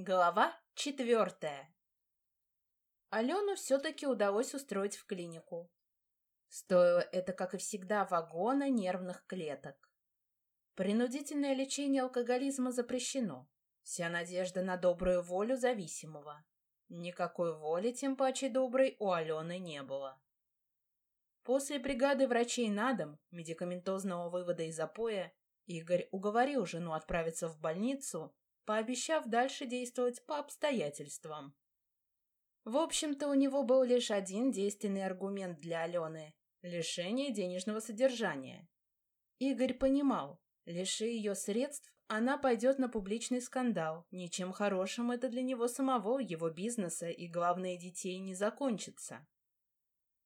Глава четвертая. Алену все-таки удалось устроить в клинику. Стоило это, как и всегда, вагона нервных клеток. Принудительное лечение алкоголизма запрещено. Вся надежда на добрую волю зависимого. Никакой воли, тем паче доброй, у Алены не было. После бригады врачей на дом, медикаментозного вывода из запоя, Игорь уговорил жену отправиться в больницу пообещав дальше действовать по обстоятельствам. В общем-то, у него был лишь один действенный аргумент для Алены – лишение денежного содержания. Игорь понимал, лиши ее средств, она пойдет на публичный скандал. Ничем хорошим это для него самого, его бизнеса и, главное, детей не закончится.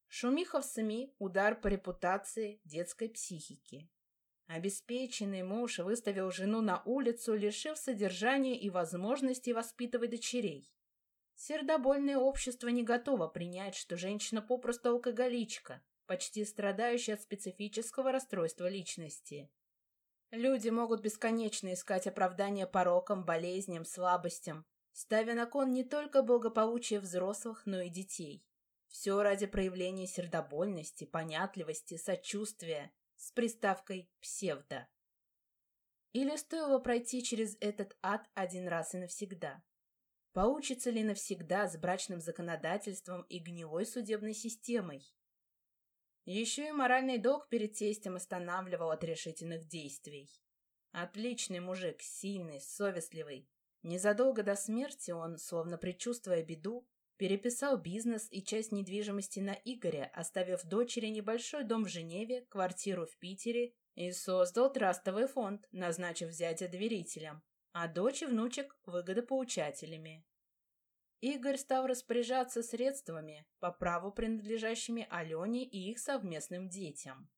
Шумиха в СМИ, удар по репутации, детской психике. Обеспеченный муж выставил жену на улицу, лишив содержания и возможности воспитывать дочерей. Сердобольное общество не готово принять, что женщина попросту алкоголичка, почти страдающая от специфического расстройства личности. Люди могут бесконечно искать оправдания порокам, болезням, слабостям, ставя на кон не только благополучие взрослых, но и детей. Все ради проявления сердобольности, понятливости, сочувствия, с приставкой «псевдо». Или стоило пройти через этот ад один раз и навсегда? Получится ли навсегда с брачным законодательством и гнилой судебной системой? Еще и моральный долг перед тестем останавливал от решительных действий. Отличный мужик, сильный, совестливый. Незадолго до смерти он, словно предчувствуя беду, Переписал бизнес и часть недвижимости на Игоря, оставив дочери небольшой дом в Женеве, квартиру в Питере и создал трастовый фонд, назначив зятя доверителем, а дочь и внучек – выгодополучателями. Игорь стал распоряжаться средствами, по праву принадлежащими Алене и их совместным детям.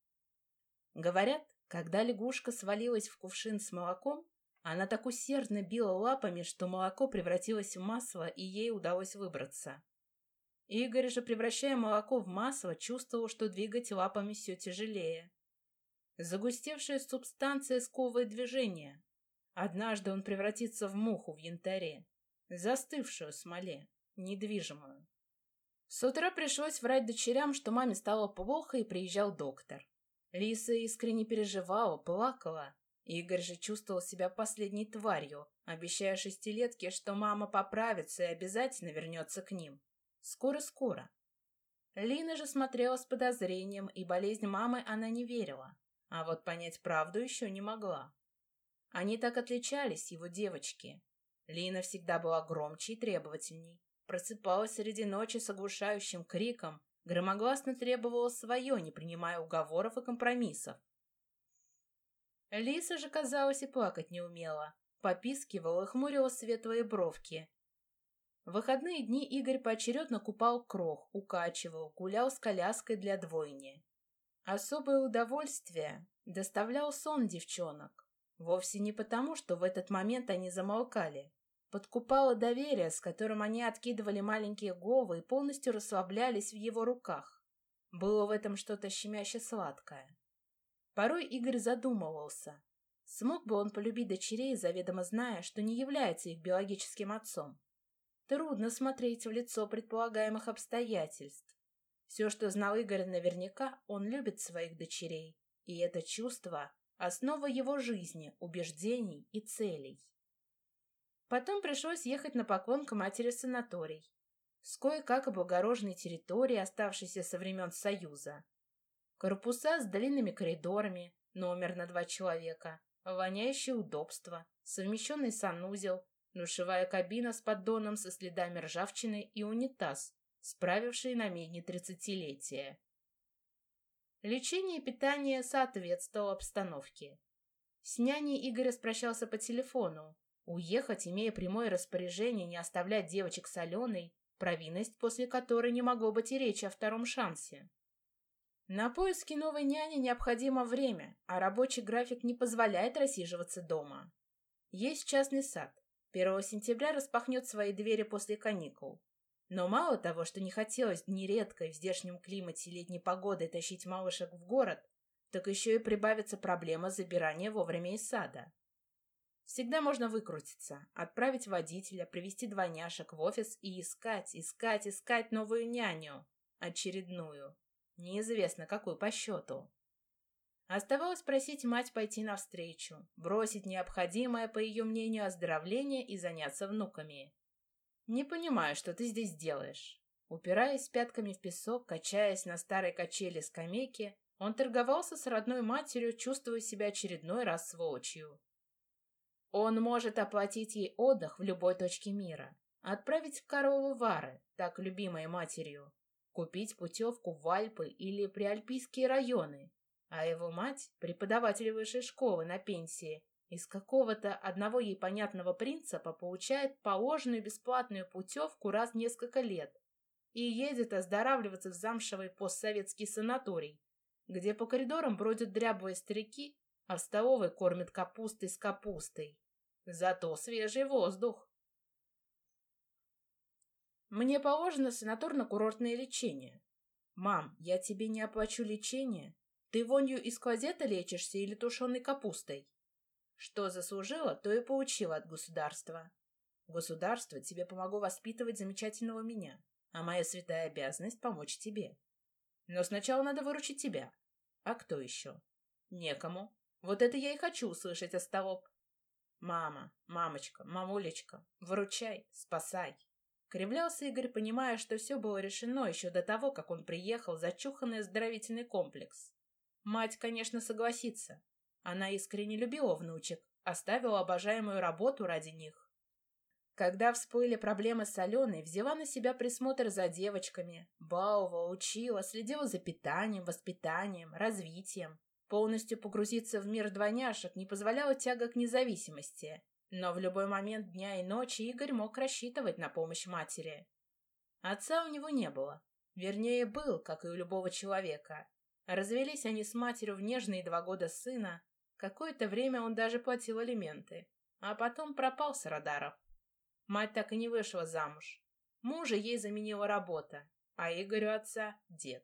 Говорят, когда лягушка свалилась в кувшин с молоком, она так усердно била лапами, что молоко превратилось в масло, и ей удалось выбраться. Игорь же, превращая молоко в масло, чувствовал, что двигать лапами все тяжелее. Загустевшая субстанция сковывает движение. Однажды он превратится в муху в янтаре, застывшую в смоле, недвижимую. С утра пришлось врать дочерям, что маме стало плохо, и приезжал доктор. Лиса искренне переживала, плакала, Игорь же чувствовал себя последней тварью, обещая шестилетке, что мама поправится и обязательно вернется к ним. Скоро-скоро. Лина же смотрела с подозрением, и болезнь мамы она не верила, а вот понять правду еще не могла. Они так отличались, его девочки. Лина всегда была громче и требовательней. Просыпалась среди ночи с оглушающим криком, громогласно требовала свое, не принимая уговоров и компромиссов. Лиса же, казалось, и плакать не умела. Попискивала и хмурила светлые бровки. В выходные дни Игорь поочередно купал крох, укачивал, гулял с коляской для двойни. Особое удовольствие доставлял сон девчонок. Вовсе не потому, что в этот момент они замолкали. Подкупало доверие, с которым они откидывали маленькие головы и полностью расслаблялись в его руках. Было в этом что-то щемяще сладкое. Порой Игорь задумывался, смог бы он полюбить дочерей, заведомо зная, что не является их биологическим отцом. Трудно смотреть в лицо предполагаемых обстоятельств. Все, что знал Игорь наверняка, он любит своих дочерей, и это чувство – основа его жизни, убеждений и целей. Потом пришлось ехать на поклон к матери санаторий. С кое-как облагороженной территории, оставшейся со времен Союза. Корпуса с длинными коридорами, номер на два человека, воняющее удобство, совмещенный санузел, душевая кабина с поддоном со следами ржавчины и унитаз, справивший на медне тридцатилетия. Лечение и питание соответствовало обстановке. С няней Игорь распрощался по телефону. Уехать, имея прямое распоряжение не оставлять девочек с Аленой, провинность, после которой не могло быть и речи о втором шансе. На поиски новой няни необходимо время, а рабочий график не позволяет рассиживаться дома. Есть частный сад. 1 сентября распахнет свои двери после каникул. Но мало того, что не хотелось нередко в здешнем климате летней погоды тащить малышек в город, так еще и прибавится проблема забирания вовремя из сада. Всегда можно выкрутиться, отправить водителя, привести двойняшек в офис и искать, искать, искать новую няню. Очередную. Неизвестно, какую по счету. Оставалось просить мать пойти навстречу, бросить необходимое, по ее мнению, оздоровление и заняться внуками. «Не понимаю, что ты здесь делаешь». Упираясь пятками в песок, качаясь на старой качели скамейки, он торговался с родной матерью, чувствуя себя очередной раз сволочью. Он может оплатить ей отдых в любой точке мира, отправить в Коровы Вары, так любимой матерью, купить путевку в Альпы или приальпийские районы, а его мать, преподаватель высшей школы на пенсии, из какого-то одного ей понятного принципа получает положенную бесплатную путевку раз в несколько лет и едет оздоравливаться в замшевый постсоветский санаторий, где по коридорам бродят дряблые старики, а в столовой кормят капустой с капустой. Зато свежий воздух. Мне положено санаторно-курортное лечение. Мам, я тебе не оплачу лечение. Ты вонью из клозета лечишься или тушеной капустой? Что заслужила, то и получила от государства. Государство тебе помогло воспитывать замечательного меня, а моя святая обязанность — помочь тебе. Но сначала надо выручить тебя. А кто еще? Некому. Вот это я и хочу услышать, остолоп. Мама, мамочка, мамулечка, выручай, спасай. Кривлялся Игорь, понимая, что все было решено еще до того, как он приехал в зачуханный оздоровительный комплекс. Мать, конечно, согласится. Она искренне любила внучек, оставила обожаемую работу ради них. Когда всплыли проблемы с Аленой, взяла на себя присмотр за девочками, баловала, учила, следила за питанием, воспитанием, развитием. Полностью погрузиться в мир двойняшек не позволяла тяга к независимости, но в любой момент дня и ночи Игорь мог рассчитывать на помощь матери. Отца у него не было. Вернее, был, как и у любого человека. Развелись они с матерью в нежные два года сына, Какое-то время он даже платил алименты, а потом пропал с радаров. Мать так и не вышла замуж. Мужа ей заменила работа, а Игорю отца — дед.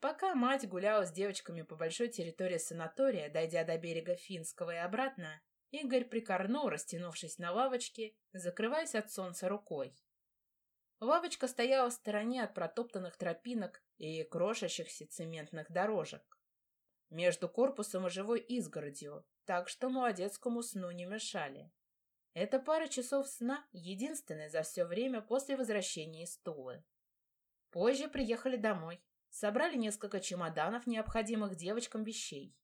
Пока мать гуляла с девочками по большой территории санатория, дойдя до берега Финского и обратно, Игорь прикорнул, растянувшись на лавочке, закрываясь от солнца рукой. Лавочка стояла в стороне от протоптанных тропинок и крошащихся цементных дорожек между корпусом и живой изгородью, так что молодецкому сну не мешали. Эта пара часов сна единственная за все время после возвращения из Тулы. Позже приехали домой, собрали несколько чемоданов, необходимых девочкам вещей,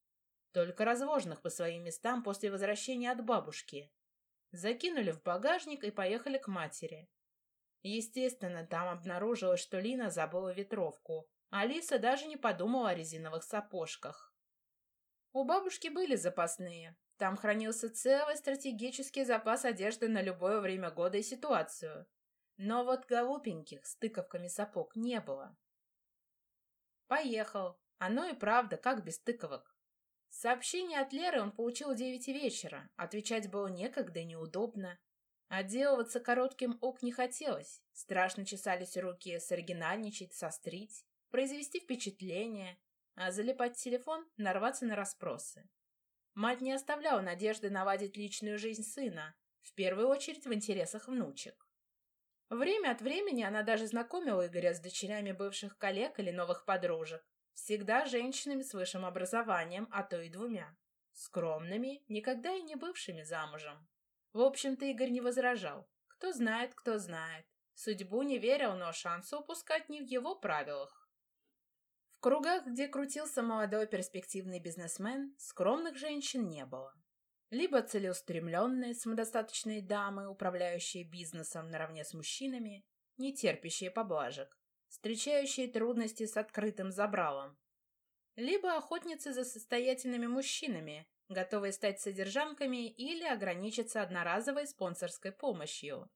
только разложенных по своим местам после возвращения от бабушки. Закинули в багажник и поехали к матери. Естественно, там обнаружилось, что Лина забыла ветровку, Алиса даже не подумала о резиновых сапожках. У бабушки были запасные. Там хранился целый стратегический запас одежды на любое время года и ситуацию. Но вот голубеньких с тыковками сапог не было. Поехал. Оно и правда, как без тыковок. Сообщение от Леры он получил в девяти вечера. Отвечать было некогда неудобно. Отделываться коротким ок не хотелось. Страшно чесались руки соригинальничать, сострить, произвести впечатление а залипать телефон, нарваться на расспросы. Мать не оставляла надежды наладить личную жизнь сына, в первую очередь в интересах внучек. Время от времени она даже знакомила Игоря с дочерями бывших коллег или новых подружек, всегда женщинами с высшим образованием, а то и двумя. Скромными, никогда и не бывшими замужем. В общем-то, Игорь не возражал. Кто знает, кто знает. Судьбу не верил, но шанса упускать не в его правилах. В кругах, где крутился молодой перспективный бизнесмен, скромных женщин не было. Либо целеустремленные, самодостаточные дамы, управляющие бизнесом наравне с мужчинами, не терпящие поблажек, встречающие трудности с открытым забралом. Либо охотницы за состоятельными мужчинами, готовые стать содержанками или ограничиться одноразовой спонсорской помощью.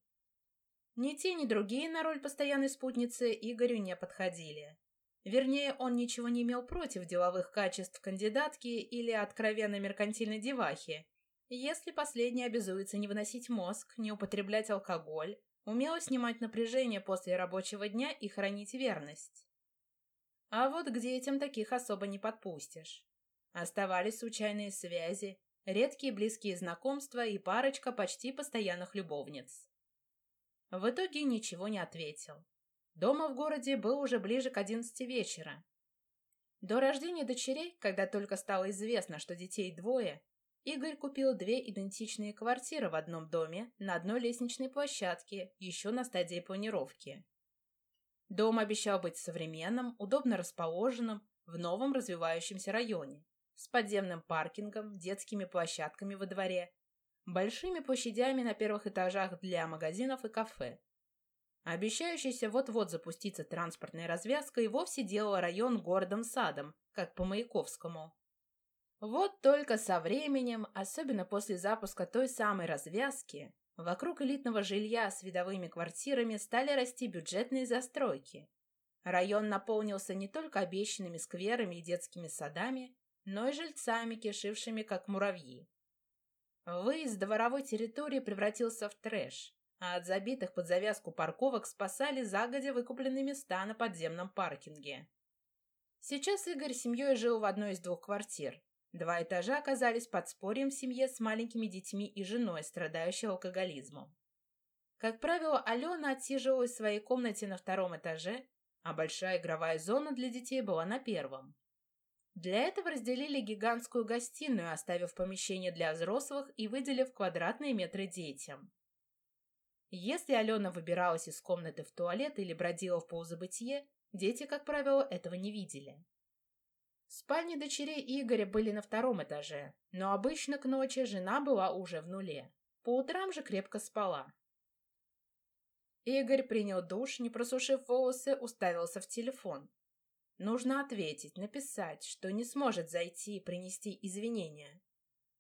Ни те, ни другие на роль постоянной спутницы Игорю не подходили. Вернее, он ничего не имел против деловых качеств кандидатки или откровенно меркантильной девахи, если последняя обязуется не выносить мозг, не употреблять алкоголь, умело снимать напряжение после рабочего дня и хранить верность. А вот к детям таких особо не подпустишь. Оставались случайные связи, редкие близкие знакомства и парочка почти постоянных любовниц. В итоге ничего не ответил. Дома в городе был уже ближе к одиннадцати вечера. До рождения дочерей, когда только стало известно, что детей двое, Игорь купил две идентичные квартиры в одном доме на одной лестничной площадке, еще на стадии планировки. Дом обещал быть современным, удобно расположенным, в новом развивающемся районе, с подземным паркингом, детскими площадками во дворе, большими площадями на первых этажах для магазинов и кафе. Обещающаяся вот-вот запуститься транспортная развязка и вовсе делала район городом садом, как по Маяковскому. Вот только со временем, особенно после запуска той самой развязки, вокруг элитного жилья с видовыми квартирами стали расти бюджетные застройки. Район наполнился не только обещанными скверами и детскими садами, но и жильцами, кишившими как муравьи. Выезд дворовой территории превратился в трэш, а от забитых под завязку парковок спасали загодя выкупленные места на подземном паркинге. Сейчас Игорь с семьей жил в одной из двух квартир, Два этажа оказались подспорьем в семье с маленькими детьми и женой, страдающей алкоголизмом. Как правило, Алена отсиживалась в своей комнате на втором этаже, а большая игровая зона для детей была на первом. Для этого разделили гигантскую гостиную, оставив помещение для взрослых и выделив квадратные метры детям. Если Алена выбиралась из комнаты в туалет или бродила в полузабытие, дети, как правило, этого не видели. Спальни дочерей Игоря были на втором этаже, но обычно к ночи жена была уже в нуле. По утрам же крепко спала. Игорь принял душ, не просушив волосы, уставился в телефон. Нужно ответить, написать, что не сможет зайти и принести извинения.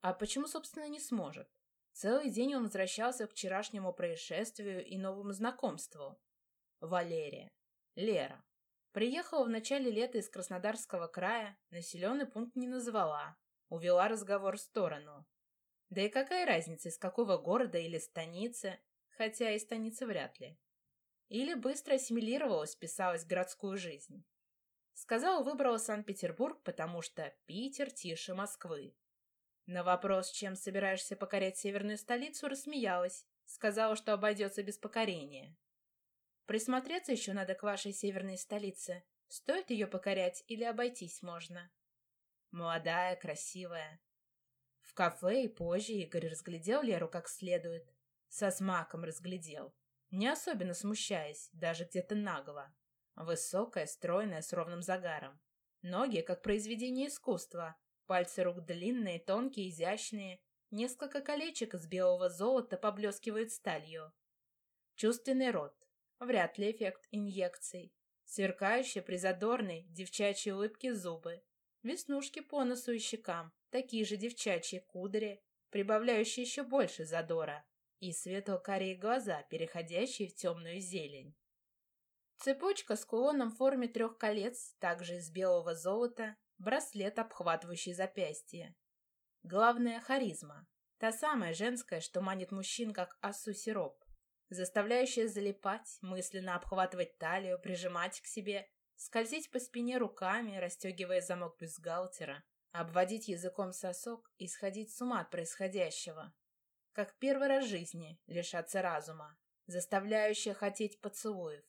А почему, собственно, не сможет? Целый день он возвращался к вчерашнему происшествию и новому знакомству. Валерия. Лера. Приехала в начале лета из Краснодарского края, населенный пункт не назвала, увела разговор в сторону. Да и какая разница, из какого города или станицы, хотя и станицы вряд ли. Или быстро ассимилировалась, вписалась в городскую жизнь. Сказала, выбрала Санкт-Петербург, потому что Питер тише Москвы. На вопрос, чем собираешься покорять северную столицу, рассмеялась. Сказала, что обойдется без покорения. Присмотреться еще надо к вашей северной столице. Стоит ее покорять или обойтись можно? Молодая, красивая. В кафе и позже Игорь разглядел Леру как следует. Со смаком разглядел. Не особенно смущаясь, даже где-то нагло. Высокая, стройная, с ровным загаром. Ноги, как произведение искусства. Пальцы рук длинные, тонкие, изящные. Несколько колечек из белого золота поблескивают сталью. Чувственный рот, Вряд ли эффект инъекций. Сверкающие при задорной девчачьей улыбке зубы. Веснушки по носу и щекам. Такие же девчачьи кудри, прибавляющие еще больше задора. И светло-карие глаза, переходящие в темную зелень. Цепочка с кулоном в форме трех колец, также из белого золота, браслет, обхватывающий запястье. Главное — харизма. Та самая женская, что манит мужчин, как осу сироп заставляющая залипать, мысленно обхватывать талию, прижимать к себе, скользить по спине руками, расстегивая замок бюстгальтера, обводить языком сосок и сходить с ума от происходящего. Как первый раз в жизни лишаться разума, заставляющая хотеть поцелуев.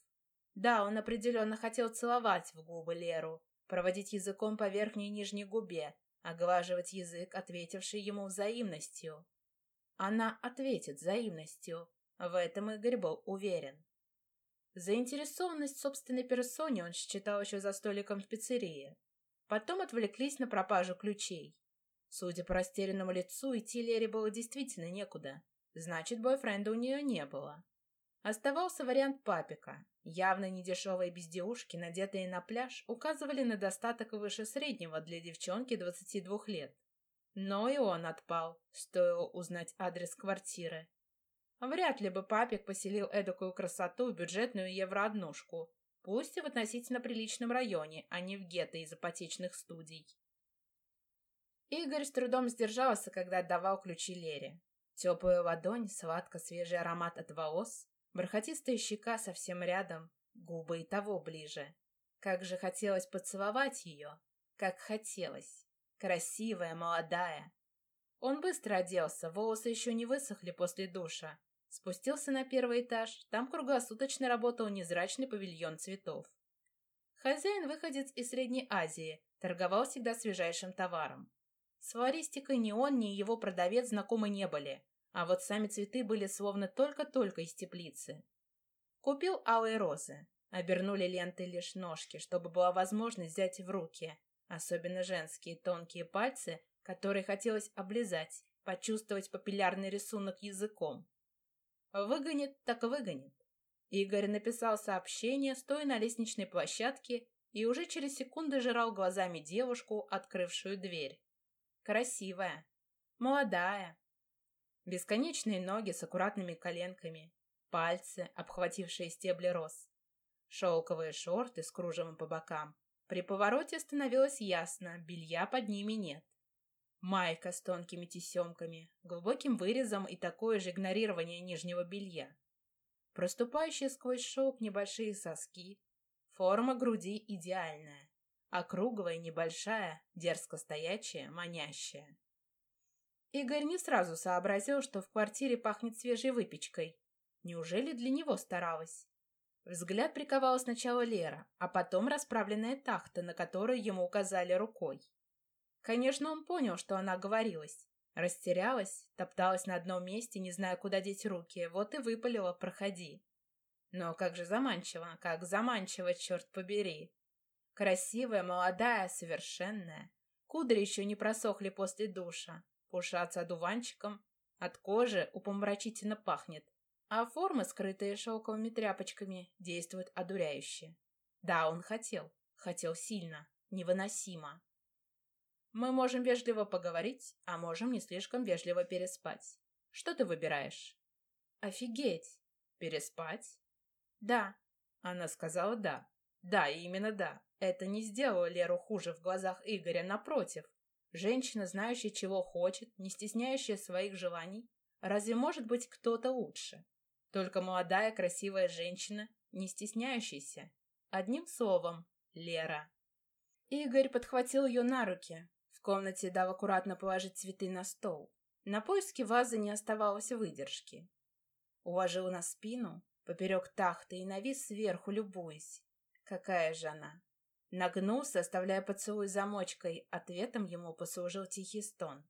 Да, он определенно хотел целовать в губы Леру, проводить языком по верхней и нижней губе, оглаживать язык, ответивший ему взаимностью. Она ответит взаимностью, в этом Игорь был уверен. Заинтересованность собственной персоне он считал еще за столиком в пиццерии. Потом отвлеклись на пропажу ключей. Судя по растерянному лицу, идти Лере было действительно некуда. Значит, бойфренда у нее не было. Оставался вариант папика. Явно недешевые безделушки, надетые на пляж, указывали на достаток выше среднего для девчонки 22 лет. Но и он отпал, стоило узнать адрес квартиры. Вряд ли бы папик поселил эдакую красоту в бюджетную еврооднушку, пусть и в относительно приличном районе, а не в гетто из ипотечных студий. Игорь с трудом сдержался, когда отдавал ключи Лере. Теплая ладонь, сладко-свежий аромат от волос, бархатистая щека совсем рядом, губы и того ближе. Как же хотелось поцеловать ее, как хотелось. Красивая, молодая. Он быстро оделся, волосы еще не высохли после душа. Спустился на первый этаж, там круглосуточно работал незрачный павильон цветов. Хозяин выходец из Средней Азии, торговал всегда свежайшим товаром. С флористикой ни он, ни его продавец знакомы не были, а вот сами цветы были словно только-только из теплицы. Купил алые розы. Обернули лентой лишь ножки, чтобы была возможность взять в руки, особенно женские тонкие пальцы, которые хотелось облизать, почувствовать папиллярный рисунок языком. Выгонит, так выгонит. Игорь написал сообщение, стоя на лестничной площадке, и уже через секунду жрал глазами девушку, открывшую дверь. Красивая, молодая. Бесконечные ноги с аккуратными коленками, пальцы, обхватившие стебли роз. Шелковые шорты с кружевом по бокам. При повороте становилось ясно, белья под ними нет. Майка с тонкими тесемками, глубоким вырезом и такое же игнорирование нижнего белья. Проступающие сквозь шелк небольшие соски. Форма груди идеальная. Округлая, небольшая, дерзко стоячая, манящая. Игорь не сразу сообразил, что в квартире пахнет свежей выпечкой. Неужели для него старалась? Взгляд приковала сначала Лера, а потом расправленная тахта, на которую ему указали рукой. Конечно, он понял, что она говорилась. Растерялась, топталась на одном месте, не зная, куда деть руки, вот и выпалила «проходи». Но как же заманчиво, как заманчиво, черт побери. Красивая, молодая, совершенная. Кудри еще не просохли после душа. Пушатся одуванчиком. От кожи упомрачительно пахнет. А формы, скрытые шелковыми тряпочками, действуют одуряюще. Да, он хотел. Хотел сильно. Невыносимо. Мы можем вежливо поговорить, а можем не слишком вежливо переспать. Что ты выбираешь? Офигеть! Переспать? Да. Она сказала да. Да, именно да. Это не сделало Леру хуже в глазах Игоря, напротив. Женщина, знающая, чего хочет, не стесняющая своих желаний. Разве может быть кто-то лучше? Только молодая, красивая женщина, не стесняющаяся. Одним словом, Лера. Игорь подхватил ее на руки, комнате дал аккуратно положить цветы на стол. На поиски вазы не оставалось выдержки. Уложил на спину, поперек тахты и навис сверху, любуясь. Какая же она! Нагнулся, оставляя поцелуй замочкой, ответом ему послужил тихий стон.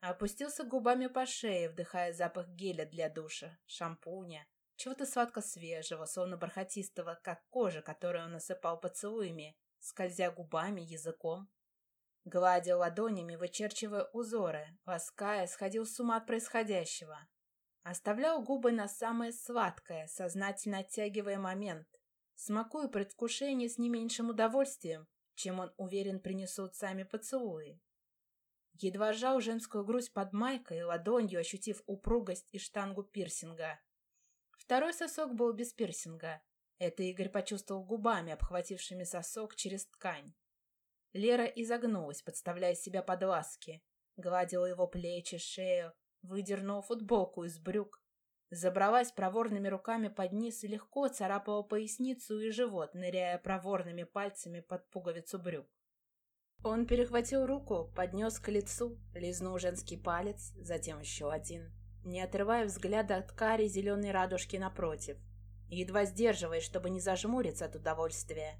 Опустился губами по шее, вдыхая запах геля для душа, шампуня, чего-то сладко-свежего, словно бархатистого, как кожа, которую он насыпал поцелуями, скользя губами, языком. Гладил ладонями, вычерчивая узоры, лаская, сходил с ума от происходящего. Оставлял губы на самое сладкое, сознательно оттягивая момент, смакуя предвкушение с не меньшим удовольствием, чем он уверен принесут сами поцелуи. Едва сжал женскую грудь под майкой, ладонью ощутив упругость и штангу пирсинга. Второй сосок был без пирсинга. Это Игорь почувствовал губами, обхватившими сосок через ткань. Лера изогнулась, подставляя себя под ласки. Гладила его плечи, шею, выдернула футболку из брюк. Забралась проворными руками под низ и легко царапала поясницу и живот, ныряя проворными пальцами под пуговицу брюк. Он перехватил руку, поднес к лицу, лизнул женский палец, затем еще один, не отрывая взгляда от кари зеленой радужки напротив, едва сдерживаясь, чтобы не зажмуриться от удовольствия.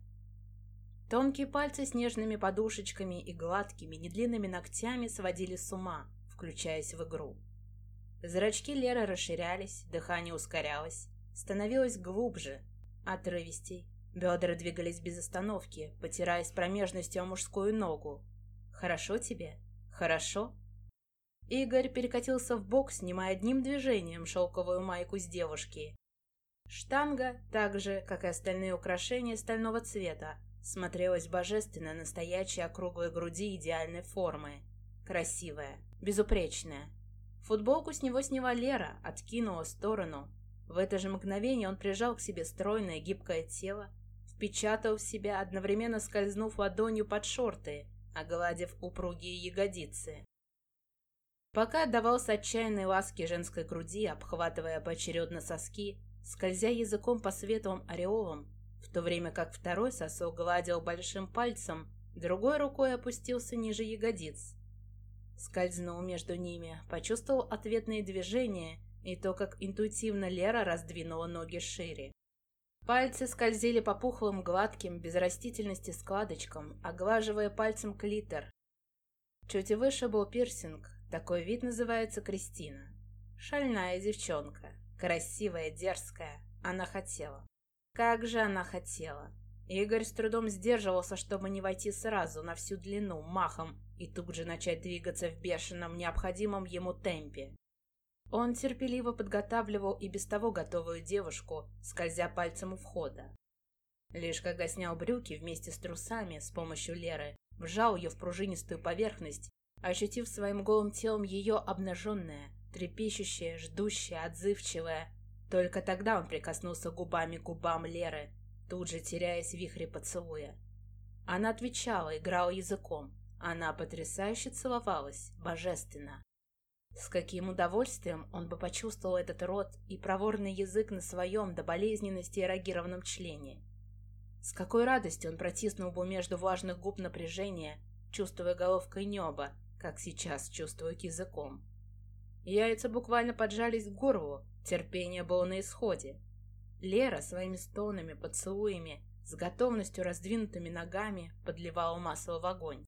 Тонкие пальцы с нежными подушечками и гладкими, недлинными ногтями сводили с ума, включаясь в игру. Зрачки Леры расширялись, дыхание ускорялось, становилось глубже, отрывистей. Бедра двигались без остановки, потираясь промежностью о мужскую ногу. «Хорошо тебе? Хорошо?» Игорь перекатился в бок, снимая одним движением шелковую майку с девушки. Штанга, так же, как и остальные украшения стального цвета, Смотрелась божественно на стоячей округлой груди идеальной формы. Красивая, безупречная. Футболку с него сняла Лера, откинула в сторону. В это же мгновение он прижал к себе стройное гибкое тело, впечатал в себя, одновременно скользнув ладонью под шорты, огладив упругие ягодицы. Пока отдавался отчаянной ласке женской груди, обхватывая поочередно соски, скользя языком по светлым ореолам, в то время как второй сосок гладил большим пальцем, другой рукой опустился ниже ягодиц. скользнул между ними, почувствовал ответные движения и то, как интуитивно Лера раздвинула ноги шире. Пальцы скользили по пухлым, гладким, без растительности складочкам, оглаживая пальцем клитор. Чуть выше был пирсинг, такой вид называется Кристина. Шальная девчонка, красивая, дерзкая. Она хотела. Как же она хотела. Игорь с трудом сдерживался, чтобы не войти сразу, на всю длину, махом, и тут же начать двигаться в бешеном, необходимом ему темпе. Он терпеливо подготавливал и без того готовую девушку, скользя пальцем у входа. Лишь когда снял брюки вместе с трусами с помощью Леры, вжал ее в пружинистую поверхность, ощутив своим голым телом ее обнаженное, трепещущее, ждущее, отзывчивое. Только тогда он прикоснулся губами к губам Леры, тут же теряясь в вихре поцелуя. Она отвечала, играла языком. Она потрясающе целовалась, божественно. С каким удовольствием он бы почувствовал этот рот и проворный язык на своем до болезненности эрогированном члене. С какой радостью он протиснул бы между влажных губ напряжение, чувствуя головкой неба, как сейчас чувствует языком. Яйца буквально поджались к горлу, терпение было на исходе. Лера своими стонами, поцелуями, с готовностью раздвинутыми ногами подливала масло в огонь.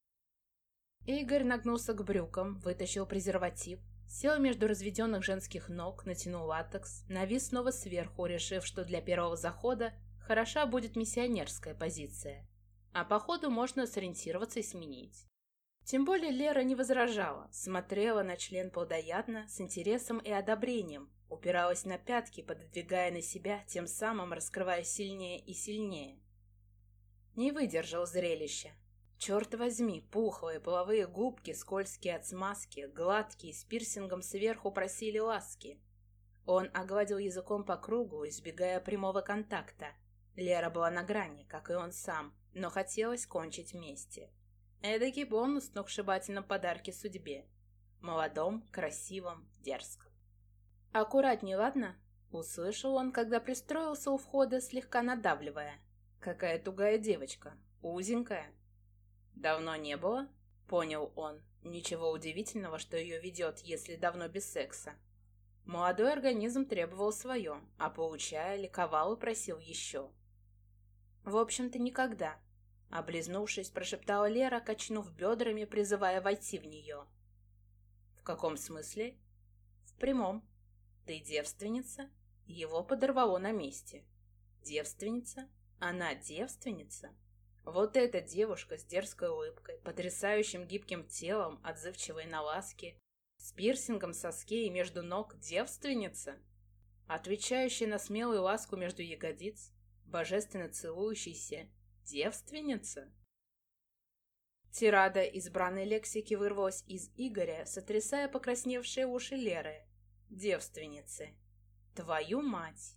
Игорь нагнулся к брюкам, вытащил презерватив, сел между разведенных женских ног, натянул латекс, навис снова сверху, решив, что для первого захода хороша будет миссионерская позиция. А по ходу можно сориентироваться и сменить. Тем более Лера не возражала, смотрела на член плодоядно, с интересом и одобрением, упиралась на пятки, пододвигая на себя, тем самым раскрывая сильнее и сильнее. Не выдержал зрелища. Черт возьми, пухлые половые губки, скользкие от смазки, гладкие, с пирсингом сверху просили ласки. Он огладил языком по кругу, избегая прямого контакта. Лера была на грани, как и он сам, но хотелось кончить вместе. Эдакий бонус в сногсшибательном подарке судьбе. Молодом, красивом, дерзком. «Аккуратней, ладно?» Услышал он, когда пристроился у входа, слегка надавливая. «Какая тугая девочка. Узенькая». «Давно не было?» Понял он. Ничего удивительного, что ее ведет, если давно без секса. Молодой организм требовал свое, а получая, ликовал и просил еще. В общем-то, никогда. Облизнувшись, прошептала Лера, качнув бедрами, призывая войти в нее. «В каком смысле?» «В прямом. Ты девственница?» Его подорвало на месте. «Девственница? Она девственница?» Вот эта девушка с дерзкой улыбкой, потрясающим гибким телом, отзывчивой на ласки, с пирсингом соски и между ног девственница, отвечающая на смелую ласку между ягодиц, божественно целующийся, Девственница? Тирада избранной лексики вырвалась из Игоря, сотрясая покрасневшие уши Леры. Девственницы. Твою мать!